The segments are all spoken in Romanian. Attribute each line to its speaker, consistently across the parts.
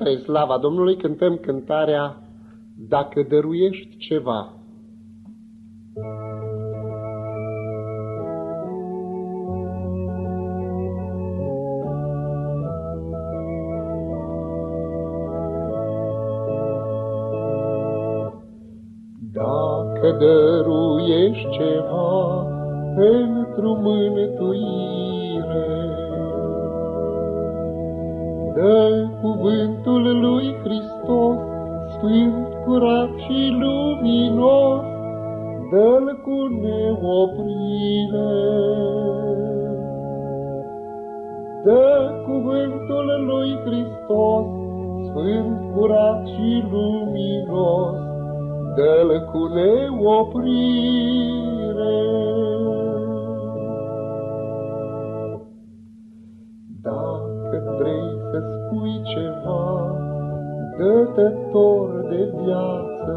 Speaker 1: Spre slava Domnului cântăm cântarea Dacă dăruiești ceva. Dacă dăruiești ceva pentru mântuire, Dă cuvântul lui Hristos, sfânt, curat și luminos, Dă-l cu neoprire. Dă cuvântul lui Hristos, sfânt, curat și luminos, Dă-l cu neoprire. Spui ceva dătător de viață,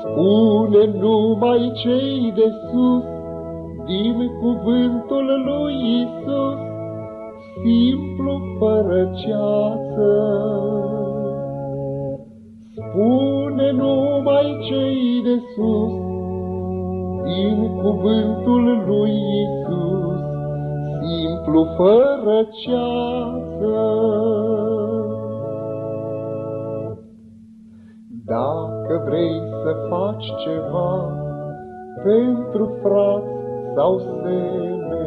Speaker 1: Spune numai cei de sus din cuvântul lui Isus, simplu fără ceață. Spune numai cei de sus din cuvântul lui Isus, simplu fără ceață. Dacă vrei să faci ceva pentru frați sau seme,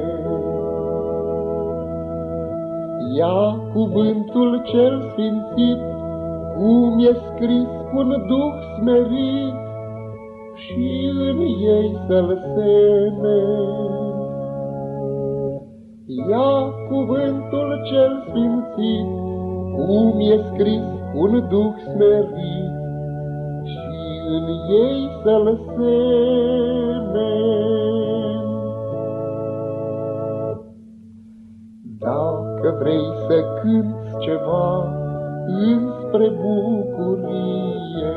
Speaker 1: ia cuvântul cel sfințit, cum e scris cu un duh smerit, și în ei să-l semeni. Ia cuvântul cel sfințit, cum e scris un duh smerit, și în ei să-l Dacă vrei să cânți ceva înspre bucurie,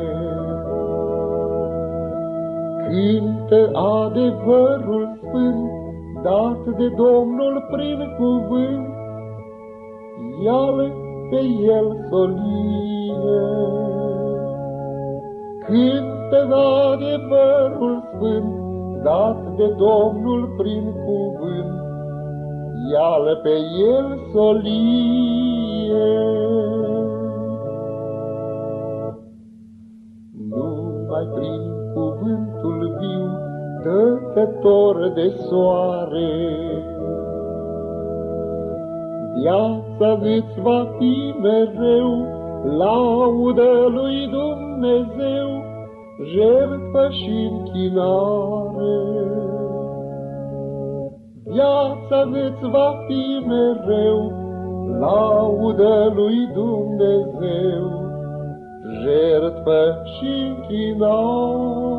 Speaker 1: cântă adevărul sfânt, dat de Domnul prin cuvânt, ia-l pe el solie. Cântă adevărul sfânt, dat de Domnul prin cuvânt, ia-l pe el solie. Numai prin cuvântul viu, dătător de soare. Viața îți va fi mereu laudă lui Dumnezeu, jertfă și închinare. Viața îți va fi mereu laudă lui Dumnezeu, jertfă și închinare.